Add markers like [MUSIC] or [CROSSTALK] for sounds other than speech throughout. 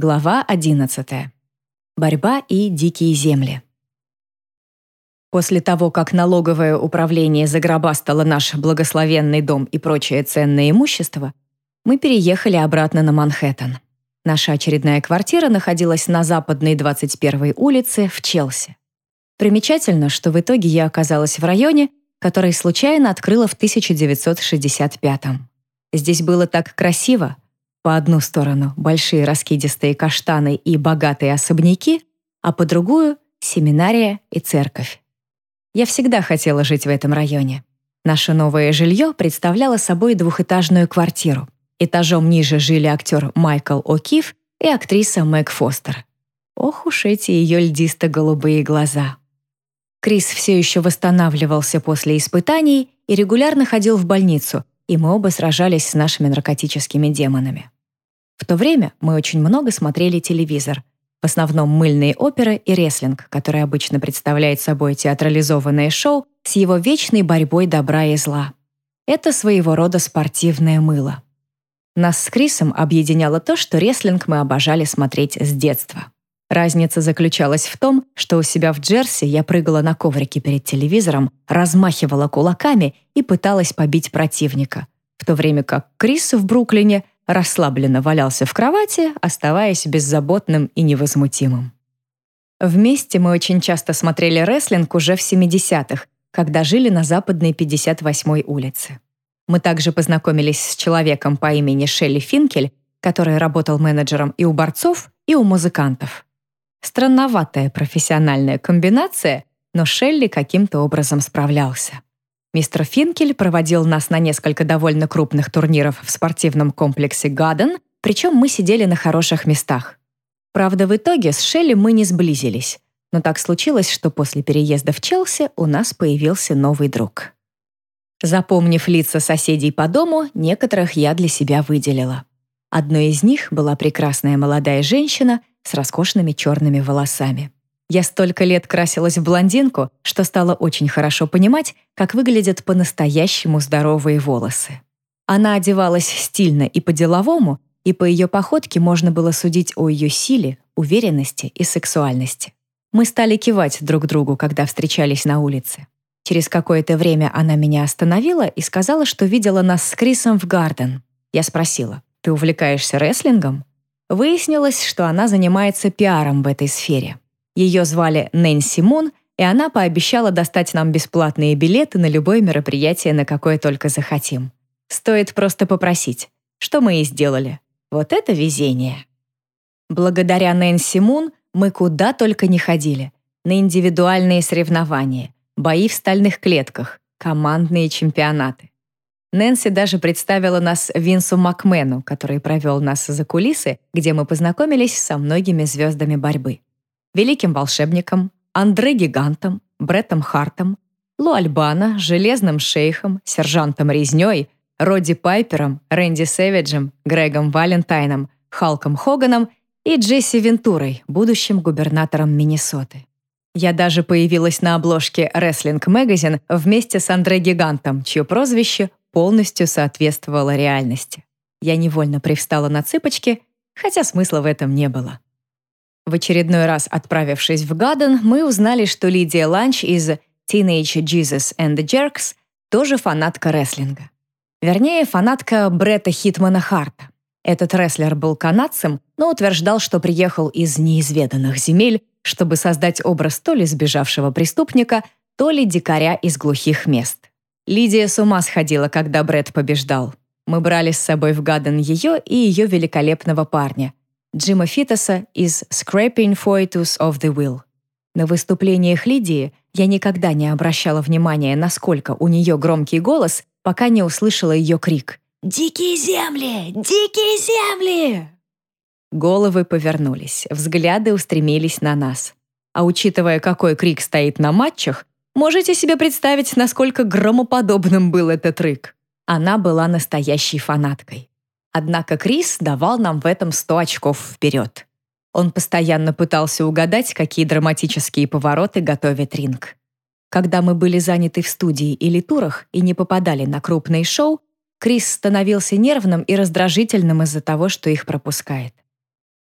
Глава 11. Борьба и дикие земли. После того, как налоговое управление загробастало наш благословенный дом и прочее ценное имущество, мы переехали обратно на Манхэттен. Наша очередная квартира находилась на западной 21-й улице в Челси. Примечательно, что в итоге я оказалась в районе, который случайно открыла в 1965 -м. Здесь было так красиво. По одну сторону большие раскидистые каштаны и богатые особняки, а по другую — семинария и церковь. Я всегда хотела жить в этом районе. Наше новое жилье представляло собой двухэтажную квартиру. Этажом ниже жили актер Майкл О'Кив и актриса Мэг Фостер. Ох уж эти ее льдисто-голубые глаза. Крис все еще восстанавливался после испытаний и регулярно ходил в больницу, и мы оба сражались с нашими наркотическими демонами. В то время мы очень много смотрели телевизор, в основном мыльные оперы и рестлинг, который обычно представляет собой театрализованное шоу с его вечной борьбой добра и зла. Это своего рода спортивное мыло. Нас с Крисом объединяло то, что рестлинг мы обожали смотреть с детства. Разница заключалась в том, что у себя в Джерси я прыгала на коврике перед телевизором, размахивала кулаками и пыталась побить противника, в то время как Крис в Бруклине расслабленно валялся в кровати, оставаясь беззаботным и невозмутимым. Вместе мы очень часто смотрели рестлинг уже в 70-х, когда жили на западной 58-й улице. Мы также познакомились с человеком по имени Шелли Финкель, который работал менеджером и у борцов, и у музыкантов. Странноватая профессиональная комбинация, но Шелли каким-то образом справлялся. Мистер Финкель проводил нас на несколько довольно крупных турниров в спортивном комплексе «Гаден», причем мы сидели на хороших местах. Правда, в итоге с Шелли мы не сблизились, но так случилось, что после переезда в Челси у нас появился новый друг. Запомнив лица соседей по дому, некоторых я для себя выделила. Одной из них была прекрасная молодая женщина с роскошными черными волосами. Я столько лет красилась в блондинку, что стала очень хорошо понимать, как выглядят по-настоящему здоровые волосы. Она одевалась стильно и по-деловому, и по ее походке можно было судить о ее силе, уверенности и сексуальности. Мы стали кивать друг другу, когда встречались на улице. Через какое-то время она меня остановила и сказала, что видела нас с Крисом в Гарден. Я спросила, «Ты увлекаешься рестлингом?» Выяснилось, что она занимается пиаром в этой сфере. Ее звали Нэнси Мун, и она пообещала достать нам бесплатные билеты на любое мероприятие, на какое только захотим. Стоит просто попросить, что мы и сделали. Вот это везение. Благодаря Нэнси Мун мы куда только не ходили. На индивидуальные соревнования, бои в стальных клетках, командные чемпионаты. Нэнси даже представила нас Винсу Макмену, который провел нас за кулисы, где мы познакомились со многими звездами борьбы великим волшебником, Андре Гигантом, Бреттом Хартом, Лу Альбана, Железным Шейхом, Сержантом Резнёй, Родди Пайпером, Рэнди Сэвиджем, Грегом Валентайном, Халком Хоганом и Джесси Вентурой, будущим губернатором Миннесоты. Я даже появилась на обложке Wrestling Magazine вместе с Андре Гигантом, чье прозвище полностью соответствовало реальности. Я невольно привстала на цыпочки, хотя смысла в этом не было. В очередной раз отправившись в Гаден, мы узнали, что Лидия Ланч из Teenage Jesus and the Jerks тоже фанатка рестлинга. Вернее, фанатка Бретта Хитмана Харта. Этот рестлер был канадцем, но утверждал, что приехал из неизведанных земель, чтобы создать образ то ли сбежавшего преступника, то ли дикаря из глухих мест. Лидия с ума сходила, когда Бретт побеждал. Мы брали с собой в Гаден ее и ее великолепного парня, Джима Фитоса из «Scraping Foetus of the Will». На выступлениях Лидии я никогда не обращала внимания, насколько у нее громкий голос, пока не услышала ее крик «Дикие земли! Дикие земли!» Головы повернулись, взгляды устремились на нас. А учитывая, какой крик стоит на матчах, можете себе представить, насколько громоподобным был этот рык. Она была настоящей фанаткой. Однако Крис давал нам в этом 100 очков вперед. Он постоянно пытался угадать, какие драматические повороты готовит ринг. Когда мы были заняты в студии или турах и не попадали на крупные шоу, Крис становился нервным и раздражительным из-за того, что их пропускает.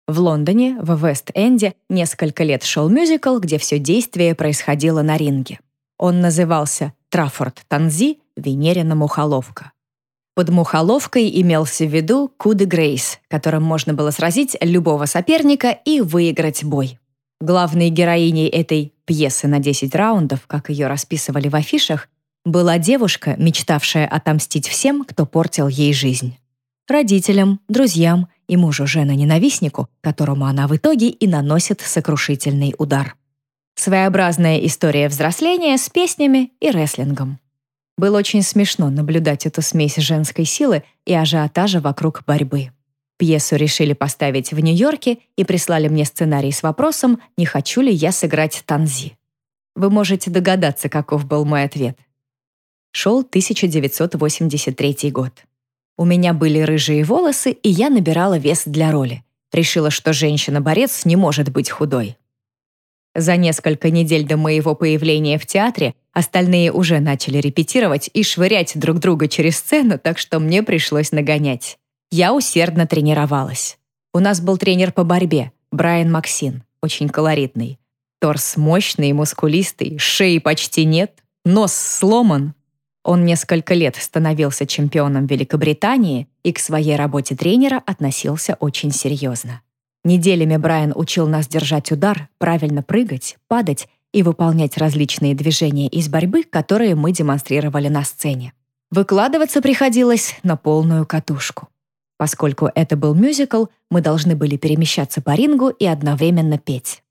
В Лондоне, в Вест-Энде, несколько лет шел мюзикл, где все действие происходило на ринге. Он назывался «Траффорд Танзи. Венерина мухоловка». Под мухоловкой имелся в виду Куды Грейс, которым можно было сразить любого соперника и выиграть бой. Главной героиней этой пьесы на 10 раундов, как ее расписывали в афишах, была девушка, мечтавшая отомстить всем, кто портил ей жизнь. Родителям, друзьям и мужу жена-ненавистнику, которому она в итоге и наносит сокрушительный удар. Своеобразная история взросления с песнями и рестлингом. Было очень смешно наблюдать эту смесь женской силы и ажиотажа вокруг борьбы. Пьесу решили поставить в Нью-Йорке и прислали мне сценарий с вопросом, не хочу ли я сыграть Танзи. Вы можете догадаться, каков был мой ответ. Шел 1983 год. У меня были рыжие волосы, и я набирала вес для роли. Решила, что женщина-борец не может быть худой. За несколько недель до моего появления в театре остальные уже начали репетировать и швырять друг друга через сцену, так что мне пришлось нагонять. Я усердно тренировалась. У нас был тренер по борьбе, Брайан Максин, очень колоритный. Торс мощный, мускулистый, шеи почти нет, нос сломан. Он несколько лет становился чемпионом Великобритании и к своей работе тренера относился очень серьезно. Неделями Брайан учил нас держать удар, правильно прыгать, падать и выполнять различные движения из борьбы, которые мы демонстрировали на сцене. Выкладываться приходилось на полную катушку. Поскольку это был мюзикл, мы должны были перемещаться по рингу и одновременно петь.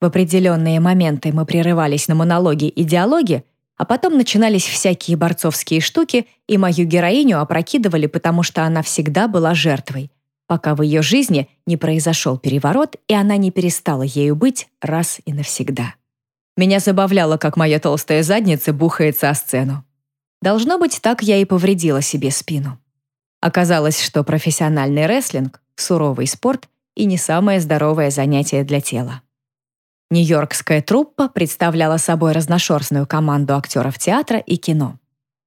В определенные моменты мы прерывались на монологи и диалоги, а потом начинались всякие борцовские штуки, и мою героиню опрокидывали, потому что она всегда была жертвой, пока в ее жизни не произошел переворот, и она не перестала ею быть раз и навсегда. Меня забавляло, как моя толстая задница бухается о сцену. Должно быть, так я и повредила себе спину. Оказалось, что профессиональный рестлинг — суровый спорт и не самое здоровое занятие для тела. Нью-Йоркская труппа представляла собой разношерстную команду актеров театра и кино.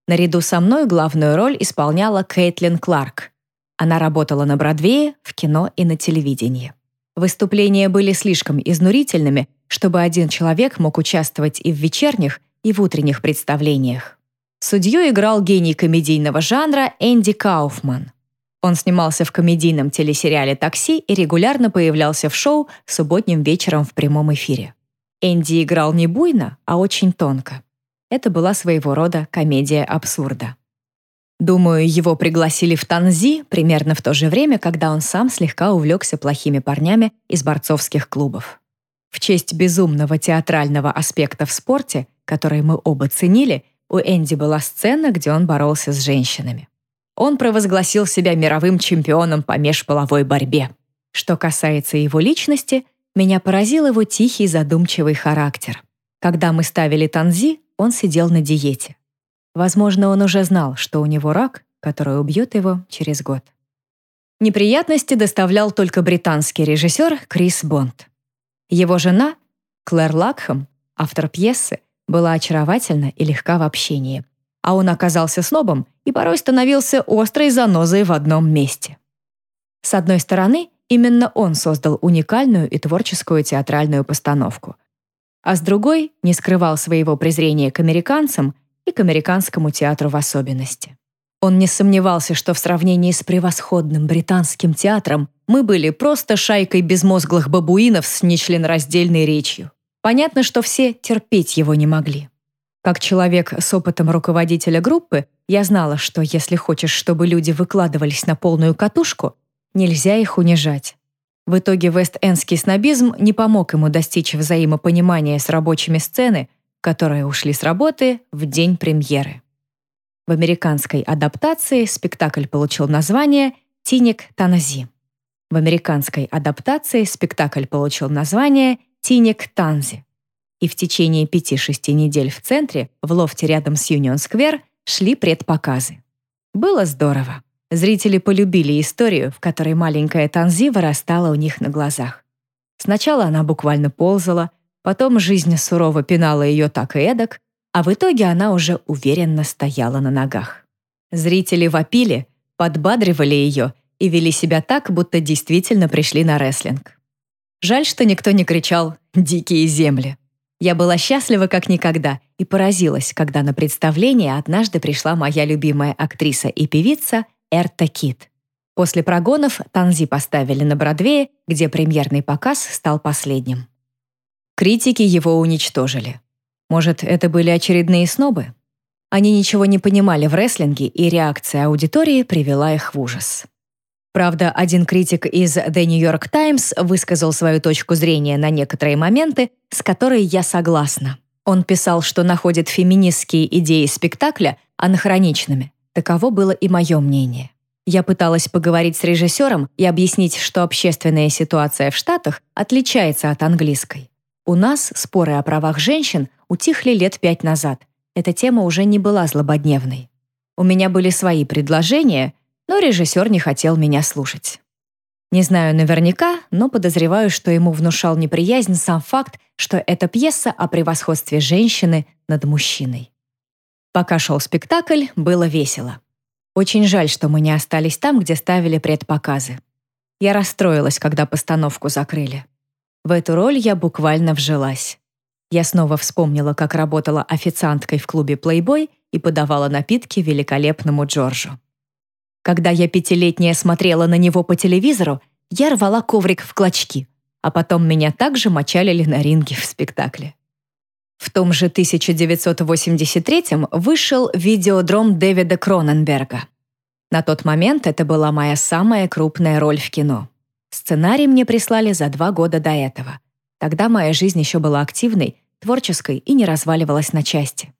Наряду со мной главную роль исполняла Кейтлин Кларк, она работала на Бродвее, в кино и на телевидении. Выступления были слишком изнурительными, чтобы один человек мог участвовать и в вечерних, и в утренних представлениях. Судью играл гений комедийного жанра Энди Кауфман. Он снимался в комедийном телесериале «Такси» и регулярно появлялся в шоу субботним вечером в прямом эфире. Энди играл не буйно, а очень тонко. Это была своего рода комедия абсурда. Думаю, его пригласили в Танзи примерно в то же время, когда он сам слегка увлекся плохими парнями из борцовских клубов. В честь безумного театрального аспекта в спорте, который мы оба ценили, у Энди была сцена, где он боролся с женщинами. Он провозгласил себя мировым чемпионом по межполовой борьбе. Что касается его личности, меня поразил его тихий задумчивый характер. Когда мы ставили Танзи, он сидел на диете. Возможно, он уже знал, что у него рак, который убьет его через год. Неприятности доставлял только британский режиссер Крис Бонд. Его жена, Клэр Лакхэм, автор пьесы, была очаровательна и легка в общении, а он оказался снобом и порой становился острой занозой в одном месте. С одной стороны, именно он создал уникальную и творческую театральную постановку, а с другой не скрывал своего презрения к американцам и к американскому театру в особенности. Он не сомневался, что в сравнении с превосходным британским театром мы были просто шайкой безмозглых бабуинов с нечленораздельной речью. Понятно, что все терпеть его не могли. Как человек с опытом руководителя группы, я знала, что если хочешь, чтобы люди выкладывались на полную катушку, нельзя их унижать. В итоге вест-эндский снобизм не помог ему достичь взаимопонимания с рабочими сцены которые ушли с работы в день премьеры. В американской адаптации спектакль получил название «Тиник Танази». В американской адаптации спектакль получил название «Тиник Танзи». И в течение пяти-шести недель в центре, в лофте рядом с Юнион-сквер, шли предпоказы. Было здорово. Зрители полюбили историю, в которой маленькая Танзи вырастала у них на глазах. Сначала она буквально ползала, Потом жизнь сурово пинала ее так и эдак, а в итоге она уже уверенно стояла на ногах. Зрители вопили, подбадривали ее и вели себя так, будто действительно пришли на рестлинг. Жаль, что никто не кричал «Дикие земли». Я была счастлива как никогда и поразилась, когда на представление однажды пришла моя любимая актриса и певица Эрта Кит. После прогонов Танзи поставили на Бродвее, где премьерный показ стал последним. Критики его уничтожили. Может, это были очередные снобы? Они ничего не понимали в рестлинге, и реакция аудитории привела их в ужас. Правда, один критик из The New York Times высказал свою точку зрения на некоторые моменты, с которой я согласна. Он писал, что находит феминистские идеи спектакля анахроничными. Таково было и мое мнение. Я пыталась поговорить с режиссером и объяснить, что общественная ситуация в Штатах отличается от английской. У нас споры о правах женщин утихли лет пять назад, эта тема уже не была злободневной. У меня были свои предложения, но режиссер не хотел меня слушать. Не знаю наверняка, но подозреваю, что ему внушал неприязнь сам факт, что это пьеса о превосходстве женщины над мужчиной. Пока шел спектакль, было весело. Очень жаль, что мы не остались там, где ставили предпоказы. Я расстроилась, когда постановку закрыли. В эту роль я буквально вжилась. Я снова вспомнила, как работала официанткой в клубе Playboy и подавала напитки великолепному Джорджу. Когда я пятилетняя смотрела на него по телевизору, я рвала коврик в клочки, а потом меня также мочалили на ринге в спектакле. В том же 1983 вышел видеодром Дэвида Кроненберга. На тот момент это была моя самая крупная роль в кино. Сценарий мне прислали за два года до этого — Тогда моя жизнь еще была активной, творческой и не разваливалась на части.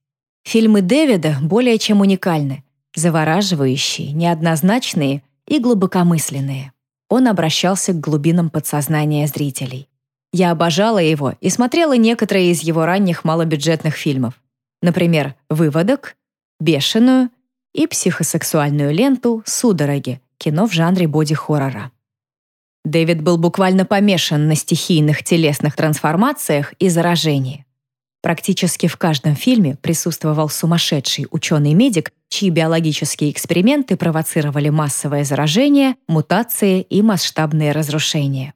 Фильмы Дэвида более чем уникальны, завораживающие, неоднозначные и глубокомысленные. Он обращался к глубинам подсознания зрителей. Я обожала его и смотрела некоторые из его ранних малобюджетных фильмов. Например, «Выводок», «Бешеную» и психосексуальную ленту «Судороги» кино в жанре боди-хоррора. Дэвид был буквально помешан на стихийных телесных трансформациях и заражении. Практически в каждом фильме присутствовал сумасшедший ученый-медик, чьи биологические эксперименты провоцировали массовое заражение, мутации и масштабные разрушения.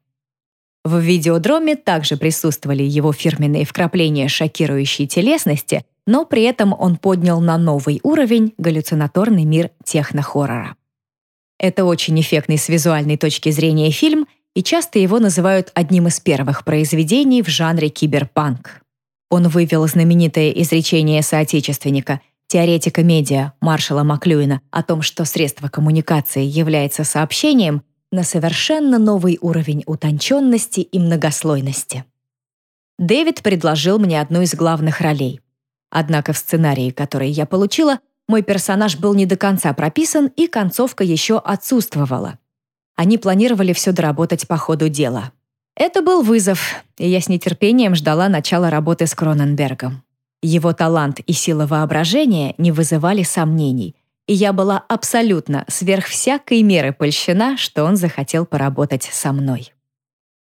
В видеодроме также присутствовали его фирменные вкрапления шокирующей телесности, но при этом он поднял на новый уровень галлюцинаторный мир технохоррора. Это очень эффектный с визуальной точки зрения фильм, и часто его называют одним из первых произведений в жанре киберпанк. Он вывел знаменитое изречение соотечественника, теоретика медиа Маршала Маклюина о том, что средство коммуникации является сообщением, на совершенно новый уровень утонченности и многослойности. Дэвид предложил мне одну из главных ролей. Однако в сценарии, который я получила, мой персонаж был не до конца прописан, и концовка еще отсутствовала. Они планировали все доработать по ходу дела. Это был вызов, и я с нетерпением ждала начала работы с Кроненбергом. Его талант и сила воображения не вызывали сомнений, и я была абсолютно сверх всякой меры польщена, что он захотел поработать со мной.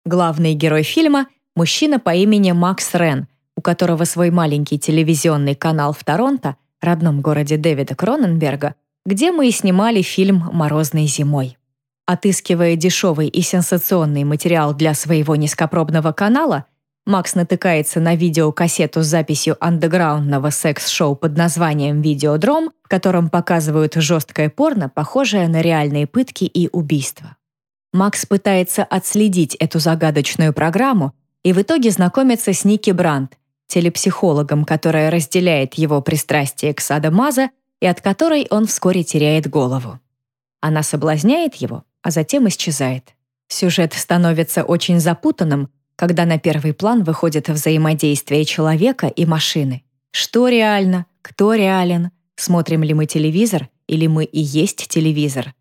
Главный герой фильма — мужчина по имени Макс Рен, у которого свой маленький телевизионный канал в Торонто — родном городе Дэвида Кроненберга, где мы и снимали фильм «Морозной зимой». Отыскивая дешевый и сенсационный материал для своего низкопробного канала, Макс натыкается на видеокассету с записью андеграундного секс-шоу под названием «Видеодром», в котором показывают жесткое порно, похожее на реальные пытки и убийства. Макс пытается отследить эту загадочную программу и в итоге знакомится с Ники Брандт, телепсихологом, которая разделяет его пристрастие к садомаза и от которой он вскоре теряет голову. Она соблазняет его, а затем исчезает. Сюжет становится очень запутанным, когда на первый план выходит взаимодействие человека и машины. Что реально? Кто реален? Смотрим ли мы телевизор или мы и есть телевизор?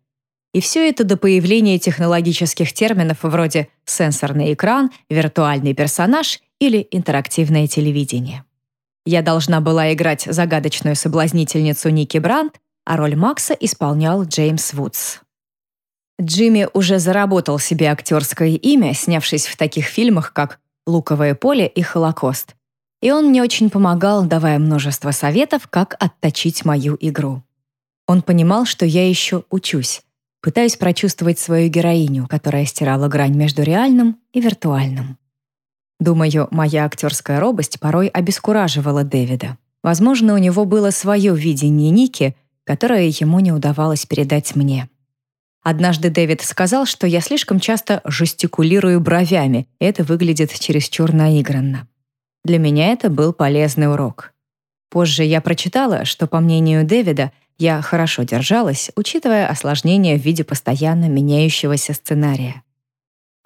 И все это до появления технологических терминов вроде сенсорный экран, виртуальный персонаж или интерактивное телевидение. Я должна была играть загадочную соблазнительницу Ники Брандт, а роль Макса исполнял Джеймс Вудс. Джимми уже заработал себе актерское имя, снявшись в таких фильмах, как «Луковое поле» и «Холокост». И он мне очень помогал, давая множество советов, как отточить мою игру. Он понимал, что я еще учусь. пытаюсь прочувствовать свою героиню, которая стирала грань между реальным и виртуальным. Думаю, моя актерская робость порой обескураживала Дэвида. Возможно, у него было свое видение Ники, которое ему не удавалось передать мне. Однажды Дэвид сказал, что я слишком часто жестикулирую бровями, и это выглядит чересчур наигранно. Для меня это был полезный урок. Позже я прочитала, что, по мнению Дэвида, я хорошо держалась, учитывая осложнения в виде постоянно меняющегося сценария.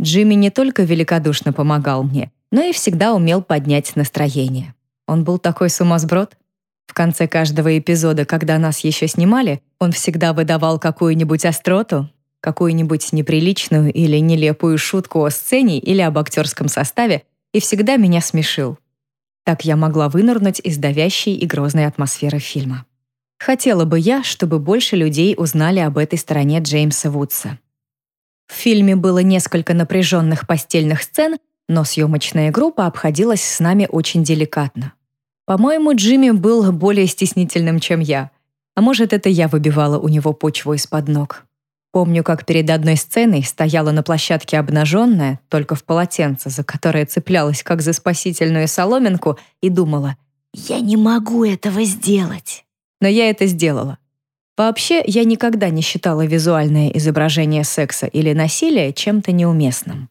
Джимми не только великодушно помогал мне, но и всегда умел поднять настроение. Он был такой сумасброд. В конце каждого эпизода, когда нас еще снимали, он всегда выдавал какую-нибудь остроту, какую-нибудь неприличную или нелепую шутку о сцене или об актерском составе и всегда меня смешил. Так я могла вынырнуть из давящей и грозной атмосферы фильма. Хотела бы я, чтобы больше людей узнали об этой стороне Джеймса Вудса. В фильме было несколько напряженных постельных сцен, но съемочная группа обходилась с нами очень деликатно. По-моему, Джимми был более стеснительным, чем я. А может, это я выбивала у него почву из-под ног. Помню, как перед одной сценой стояла на площадке обнаженная, только в полотенце, за которое цеплялась как за спасительную соломинку, и думала, «Я не могу этого сделать». Но я это сделала. Вообще, я никогда не считала визуальное изображение секса или насилия чем-то неуместным.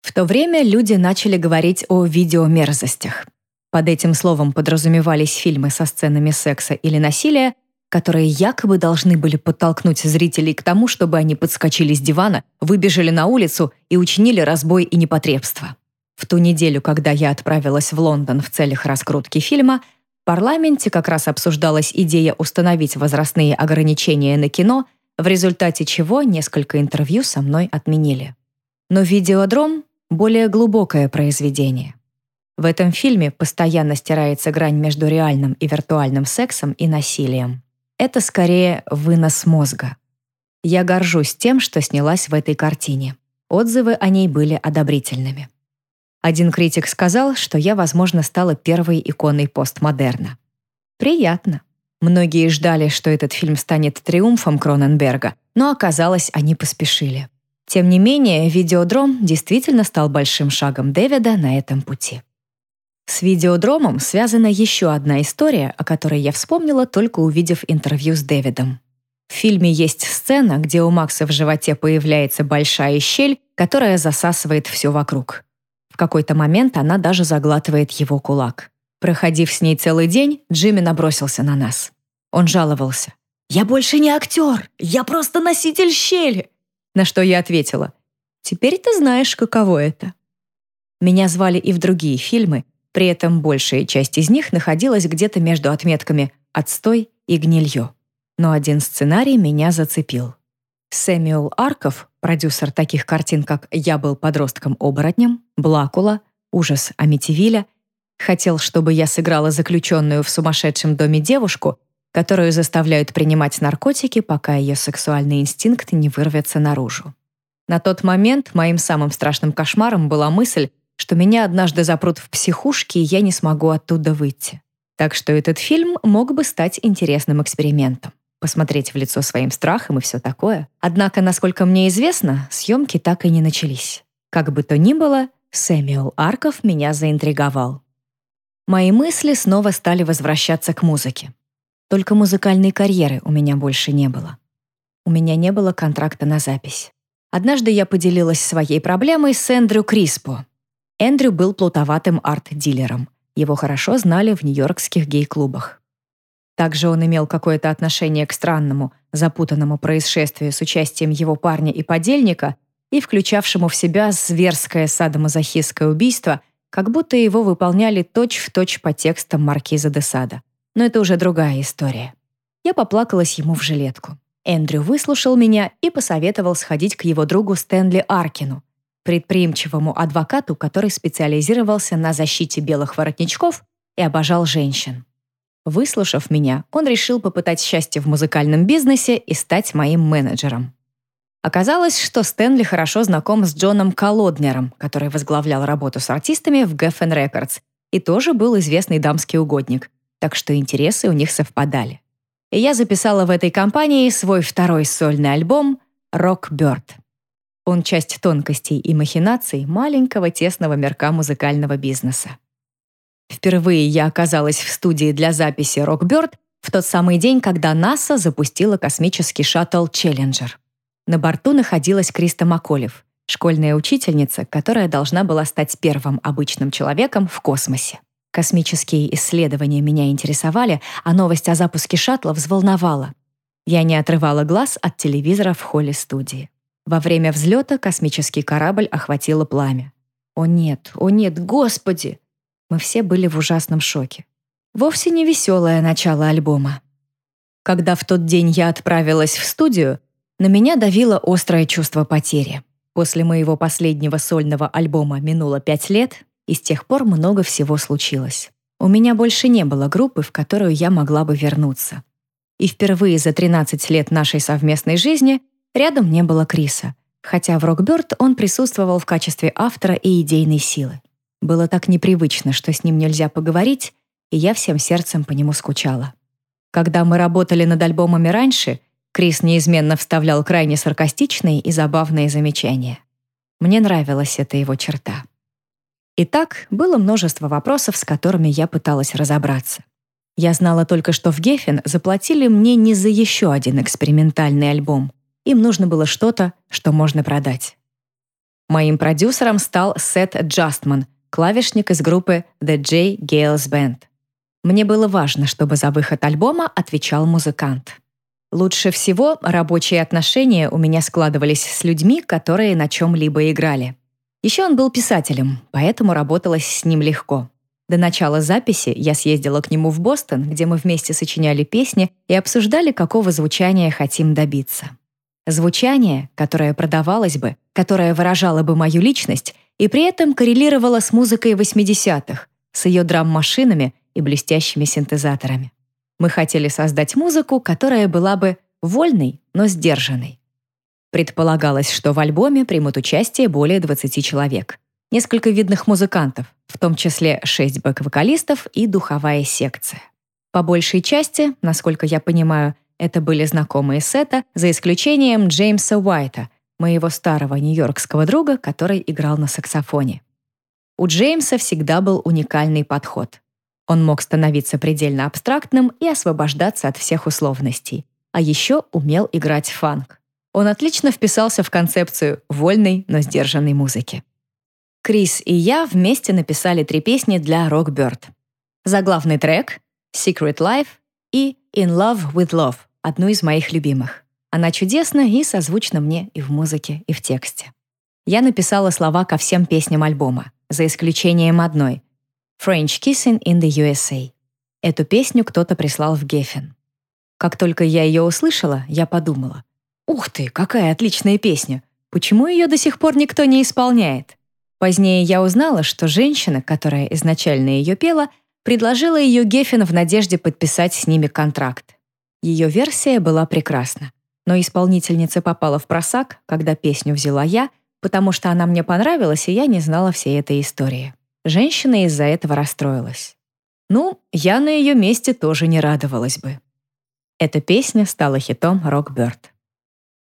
В то время люди начали говорить о видеомерзостях. Под этим словом подразумевались фильмы со сценами секса или насилия, которые якобы должны были подтолкнуть зрителей к тому, чтобы они подскочили с дивана, выбежали на улицу и учинили разбой и непотребство. В ту неделю, когда я отправилась в Лондон в целях раскрутки фильма, в парламенте как раз обсуждалась идея установить возрастные ограничения на кино, в результате чего несколько интервью со мной отменили. Но «Видеодром» более глубокое произведение. В этом фильме постоянно стирается грань между реальным и виртуальным сексом и насилием. Это скорее вынос мозга. Я горжусь тем, что снялась в этой картине. Отзывы о ней были одобрительными. Один критик сказал, что я, возможно, стала первой иконой постмодерна. Приятно. Многие ждали, что этот фильм станет триумфом Кроненберга, но оказалось, они поспешили. Тем не менее, видеодром действительно стал большим шагом Дэвида на этом пути. С видеодромом связана еще одна история, о которой я вспомнила, только увидев интервью с Дэвидом. В фильме есть сцена, где у Макса в животе появляется большая щель, которая засасывает все вокруг. В какой-то момент она даже заглатывает его кулак. Проходив с ней целый день, Джимми набросился на нас. Он жаловался. «Я больше не актер, я просто носитель щели. На что я ответила, «Теперь ты знаешь, каково это». Меня звали и в другие фильмы, при этом большая часть из них находилась где-то между отметками «отстой» и «гнилье». Но один сценарий меня зацепил. Сэмюэл Арков, продюсер таких картин, как «Я был подростком-оборотнем», «Блакула», «Ужас Амитивиля», хотел, чтобы я сыграла заключенную в сумасшедшем доме девушку, которую заставляют принимать наркотики, пока ее сексуальный инстинкт не вырвется наружу. На тот момент моим самым страшным кошмаром была мысль, что меня однажды запрут в психушке, и я не смогу оттуда выйти. Так что этот фильм мог бы стать интересным экспериментом. Посмотреть в лицо своим страхом и все такое. Однако, насколько мне известно, съемки так и не начались. Как бы то ни было, Сэмюэл Арков меня заинтриговал. Мои мысли снова стали возвращаться к музыке. Только музыкальной карьеры у меня больше не было. У меня не было контракта на запись. Однажды я поделилась своей проблемой с Эндрю Криспо. Эндрю был плутоватым арт-дилером. Его хорошо знали в нью-йоркских гей-клубах. Также он имел какое-то отношение к странному, запутанному происшествию с участием его парня и подельника и включавшему в себя зверское садомазохистское убийство, как будто его выполняли точь-в-точь точь по текстам Маркиза де Сада. Но это уже другая история. Я поплакалась ему в жилетку. Эндрю выслушал меня и посоветовал сходить к его другу Стэнли Аркину, предприимчивому адвокату, который специализировался на защите белых воротничков и обожал женщин. Выслушав меня, он решил попытать счастье в музыкальном бизнесе и стать моим менеджером. Оказалось, что Стэнли хорошо знаком с Джоном Колоднером, который возглавлял работу с артистами в Geffen Records и тоже был известный дамский угодник — так что интересы у них совпадали. И я записала в этой компании свой второй сольный альбом «Рок-Бёрд». Он часть тонкостей и махинаций маленького тесного мирка музыкального бизнеса. Впервые я оказалась в студии для записи «Рокбёрд» в тот самый день, когда НАСА запустила космический шаттл «Челленджер». На борту находилась Криста Маколев, школьная учительница, которая должна была стать первым обычным человеком в космосе. Космические исследования меня интересовали, а новость о запуске шаттла взволновала. Я не отрывала глаз от телевизора в холле студии. Во время взлета космический корабль охватило пламя. «О нет, о нет, Господи!» Мы все были в ужасном шоке. Вовсе не веселое начало альбома. Когда в тот день я отправилась в студию, на меня давило острое чувство потери. После моего последнего сольного альбома минуло пять лет, и с тех пор много всего случилось. У меня больше не было группы, в которую я могла бы вернуться. И впервые за 13 лет нашей совместной жизни Рядом не было Криса, хотя в «Рокбёрд» он присутствовал в качестве автора и идейной силы. Было так непривычно, что с ним нельзя поговорить, и я всем сердцем по нему скучала. Когда мы работали над альбомами раньше, Крис неизменно вставлял крайне саркастичные и забавные замечания. Мне нравилась эта его черта. Итак, было множество вопросов, с которыми я пыталась разобраться. Я знала только, что в Геффен заплатили мне не за еще один экспериментальный альбом, им нужно было что-то, что можно продать. Моим продюсером стал Сет Джастман, клавишник из группы The J. Gales Band. Мне было важно, чтобы за выход альбома отвечал музыкант. Лучше всего рабочие отношения у меня складывались с людьми, которые на чем-либо играли. Еще он был писателем, поэтому работалось с ним легко. До начала записи я съездила к нему в Бостон, где мы вместе сочиняли песни и обсуждали, какого звучания хотим добиться. Звучание, которое продавалось бы, которое выражало бы мою личность и при этом коррелировало с музыкой 80-х, с ее драм-машинами и блестящими синтезаторами. Мы хотели создать музыку, которая была бы вольной, но сдержанной. Предполагалось, что в альбоме примут участие более 20 человек. Несколько видных музыкантов, в том числе 6 бэк-вокалистов и духовая секция. По большей части, насколько я понимаю, это были знакомые Сета, за исключением Джеймса Уайта, моего старого нью-йоркского друга, который играл на саксофоне. У Джеймса всегда был уникальный подход. Он мог становиться предельно абстрактным и освобождаться от всех условностей, а еще умел играть фанк. Он отлично вписался в концепцию вольной, но сдержанной музыки. Крис и я вместе написали три песни для Rockbird. Заглавный трек «Secret Life» и «In Love with Love», одну из моих любимых. Она чудесна и созвучна мне и в музыке, и в тексте. Я написала слова ко всем песням альбома, за исключением одной — «French Kissing in the USA». Эту песню кто-то прислал в Геффен. Как только я ее услышала, я подумала, «Ух ты, какая отличная песня! Почему ее до сих пор никто не исполняет?» Позднее я узнала, что женщина, которая изначально ее пела, предложила ее Геффен в надежде подписать с ними контракт. Ее версия была прекрасна. Но исполнительница попала в просак, когда песню взяла я, потому что она мне понравилась, и я не знала всей этой истории. Женщина из-за этого расстроилась. Ну, я на ее месте тоже не радовалась бы. Эта песня стала хитом «Рокберт».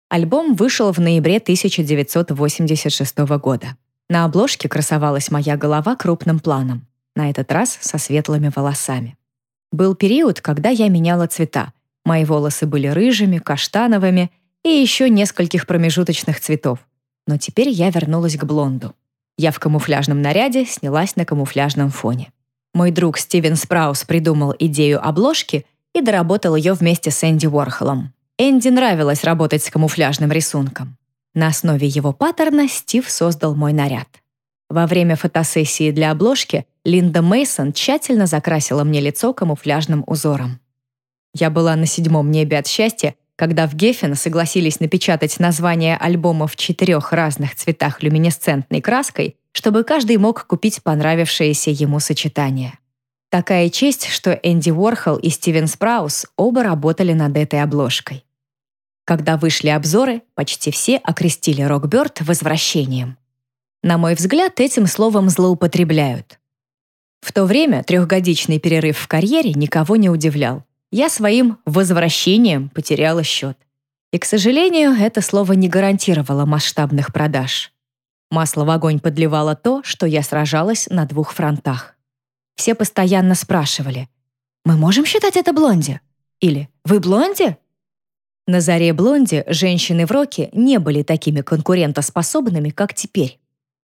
Альбом вышел в ноябре 1986 года. На обложке красовалась моя голова крупным планом, на этот раз со светлыми волосами. Был период, когда я меняла цвета, Мои волосы были рыжими, каштановыми и еще нескольких промежуточных цветов. Но теперь я вернулась к блонду. Я в камуфляжном наряде снялась на камуфляжном фоне. Мой друг Стивен Спраус придумал идею обложки и доработал ее вместе с Энди Уорхолом. Энди нравилось работать с камуфляжным рисунком. На основе его паттерна Стив создал мой наряд. Во время фотосессии для обложки Линда Мейсон тщательно закрасила мне лицо камуфляжным узором. Я была на седьмом небе от счастья, когда в Геффен согласились напечатать название альбома в четырех разных цветах люминесцентной краской, чтобы каждый мог купить понравившееся ему сочетание. Такая честь, что Энди Уорхол и Стивен Спраус оба работали над этой обложкой. Когда вышли обзоры, почти все окрестили Рокберт возвращением. На мой взгляд, этим словом злоупотребляют. В то время трехгодичный перерыв в карьере никого не удивлял. Я своим возвращением потеряла счет. И, к сожалению, это слово не гарантировало масштабных продаж. Масло в огонь подливало то, что я сражалась на двух фронтах. Все постоянно спрашивали, «Мы можем считать это блонди?» Или «Вы блонди?» На заре блонди женщины в роке не были такими конкурентоспособными, как теперь.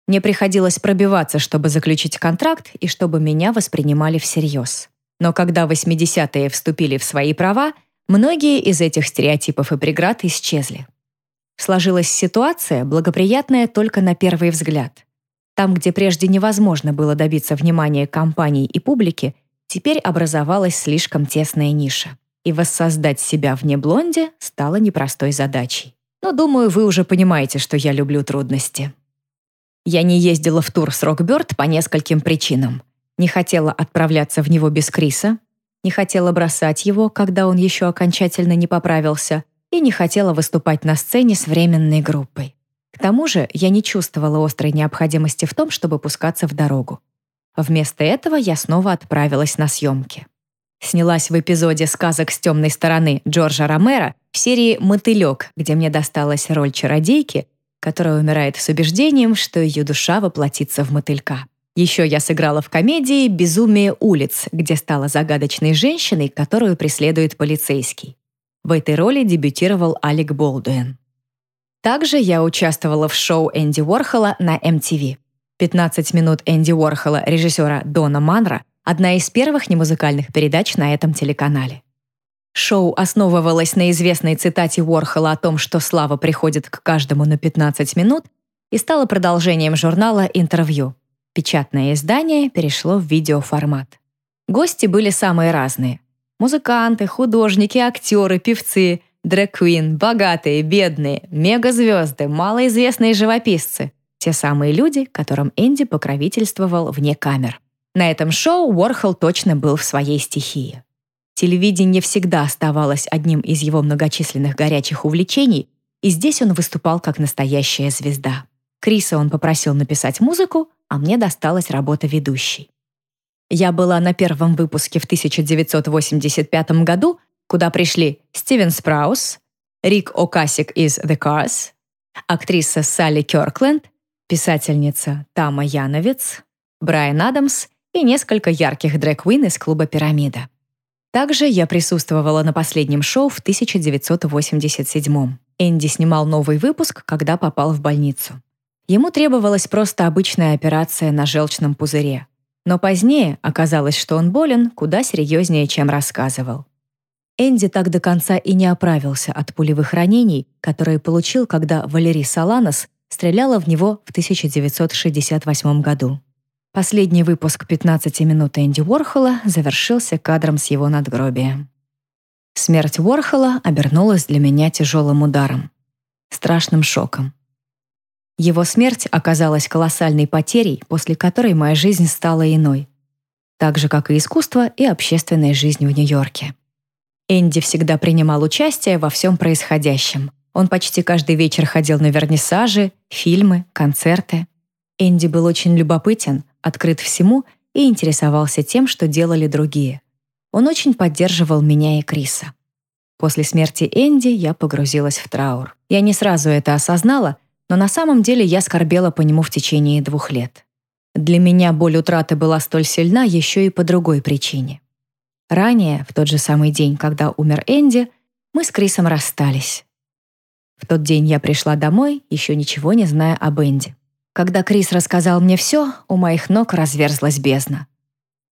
Мне приходилось пробиваться, чтобы заключить контракт и чтобы меня воспринимали всерьез. Но когда 80-е вступили в свои права, многие из этих стереотипов и преград исчезли. Сложилась ситуация, благоприятная только на первый взгляд. Там, где прежде невозможно было добиться внимания компаний и публики, теперь образовалась слишком тесная ниша. И воссоздать себя вне блонди стало непростой задачей. Но, думаю, вы уже понимаете, что я люблю трудности. Я не ездила в тур с Рокберт по нескольким причинам. Не хотела отправляться в него без Криса, не хотела бросать его, когда он еще окончательно не поправился, и не хотела выступать на сцене с временной группой. К тому же я не чувствовала острой необходимости в том, чтобы пускаться в дорогу. Вместо этого я снова отправилась на съемки. Снялась в эпизоде «Сказок с темной стороны» Джорджа Ромера в серии «Мотылек», где мне досталась роль чародейки, которая умирает с убеждением, что ее душа воплотится в мотылька. Еще я сыграла в комедии «Безумие улиц», где стала загадочной женщиной, которую преследует полицейский. В этой роли дебютировал Алек Болдуин. Также я участвовала в шоу Энди Уорхола на MTV. 15 минут Энди Уорхола режиссера Дона Манра – одна из первых немузыкальных передач на этом телеканале. Шоу основывалось на известной цитате Уорхола о том, что слава приходит к каждому на 15 минут, и стало продолжением журнала «Интервью», Печатное издание перешло в видеоформат. Гости были самые разные. Музыканты, художники, актеры, певцы, дрэк-квин, богатые, бедные, мегазвезды, малоизвестные живописцы. Те самые люди, которым Энди покровительствовал вне камер. На этом шоу Уорхол точно был в своей стихии. Телевидение всегда оставалось одним из его многочисленных горячих увлечений, и здесь он выступал как настоящая звезда. Криса он попросил написать музыку, а мне досталась работа ведущей. Я была на первом выпуске в 1985 году, куда пришли Стивен Спраус, Рик О'Касик из The Cars, актриса Салли Кёркленд, писательница Тама Яновец, Брайан Адамс и несколько ярких дрэк-квин из клуба «Пирамида». Также я присутствовала на последнем шоу в 1987 Энди снимал новый выпуск, когда попал в больницу. Ему требовалась просто обычная операция на желчном пузыре. Но позднее оказалось, что он болен куда серьезнее, чем рассказывал. Энди так до конца и не оправился от пулевых ранений, которые получил, когда Валерий Саланос стреляла в него в 1968 году. Последний выпуск «15 минут Энди Уорхола» завершился кадром с его надгробия. Смерть Уорхола обернулась для меня тяжелым ударом, страшным шоком. Его смерть оказалась колоссальной потерей, после которой моя жизнь стала иной. Так же, как и искусство и общественная жизнь в Нью-Йорке. Энди всегда принимал участие во всем происходящем. Он почти каждый вечер ходил на вернисажи, фильмы, концерты. Энди был очень любопытен, открыт всему и интересовался тем, что делали другие. Он очень поддерживал меня и Криса. После смерти Энди я погрузилась в траур. Я не сразу это осознала, но на самом деле я скорбела по нему в течение двух лет. Для меня боль утраты была столь сильна еще и по другой причине. Ранее, в тот же самый день, когда умер Энди, мы с Крисом расстались. В тот день я пришла домой, еще ничего не зная об Энди. Когда Крис рассказал мне все, у моих ног разверзлась бездна.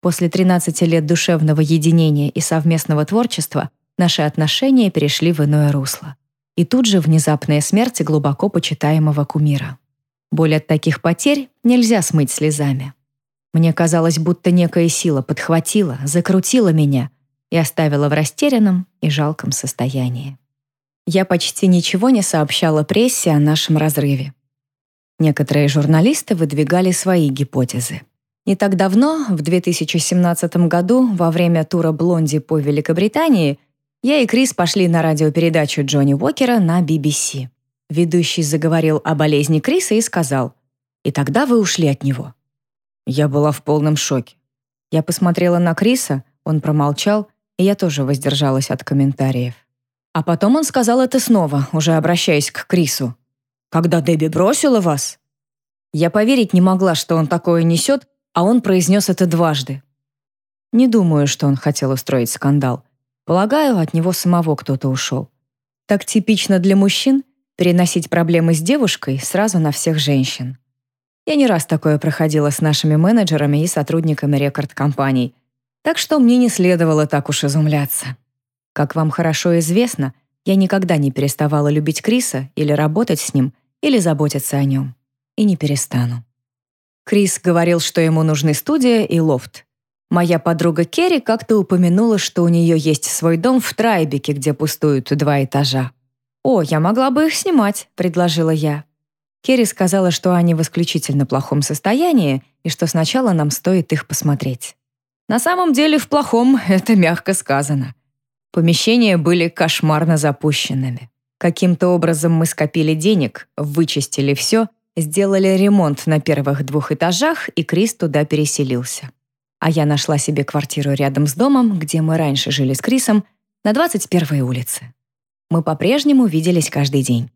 После 13 лет душевного единения и совместного творчества наши отношения перешли в иное русло. И тут же внезапная смерть глубоко почитаемого кумира. Боль от таких потерь нельзя смыть слезами. Мне казалось, будто некая сила подхватила, закрутила меня и оставила в растерянном и жалком состоянии. Я почти ничего не сообщала прессе о нашем разрыве. Некоторые журналисты выдвигали свои гипотезы. Не так давно, в 2017 году, во время тура «Блонди» по Великобритании, я и Крис пошли на радиопередачу Джонни Уокера на BBC. Ведущий заговорил о болезни Криса и сказал, «И тогда вы ушли от него». Я была в полном шоке. Я посмотрела на Криса, он промолчал, и я тоже воздержалась от комментариев. А потом он сказал это снова, уже обращаясь к Крису. «Когда Дебби бросила вас?» Я поверить не могла, что он такое несет, а он произнес это дважды. Не думаю, что он хотел устроить скандал. Полагаю, от него самого кто-то ушел. Так типично для мужчин переносить проблемы с девушкой сразу на всех женщин. Я не раз такое проходила с нашими менеджерами и сотрудниками рекорд-компаний, так что мне не следовало так уж изумляться. Как вам хорошо известно, я никогда не переставала любить Криса или работать с ним, или заботиться о нем. И не перестану. Крис говорил, что ему нужны студия и лофт. Моя подруга Керри как-то упомянула, что у нее есть свой дом в Трайбеке, где пустуют два этажа. «О, я могла бы их снимать», — предложила я. Керри сказала, что они в исключительно плохом состоянии и что сначала нам стоит их посмотреть. На самом деле в плохом [LAUGHS] это мягко сказано. Помещения были кошмарно запущенными. Каким-то образом мы скопили денег, вычистили все, сделали ремонт на первых двух этажах, и Крис туда переселился а я нашла себе квартиру рядом с домом, где мы раньше жили с Крисом, на 21-й улице. Мы по-прежнему виделись каждый день.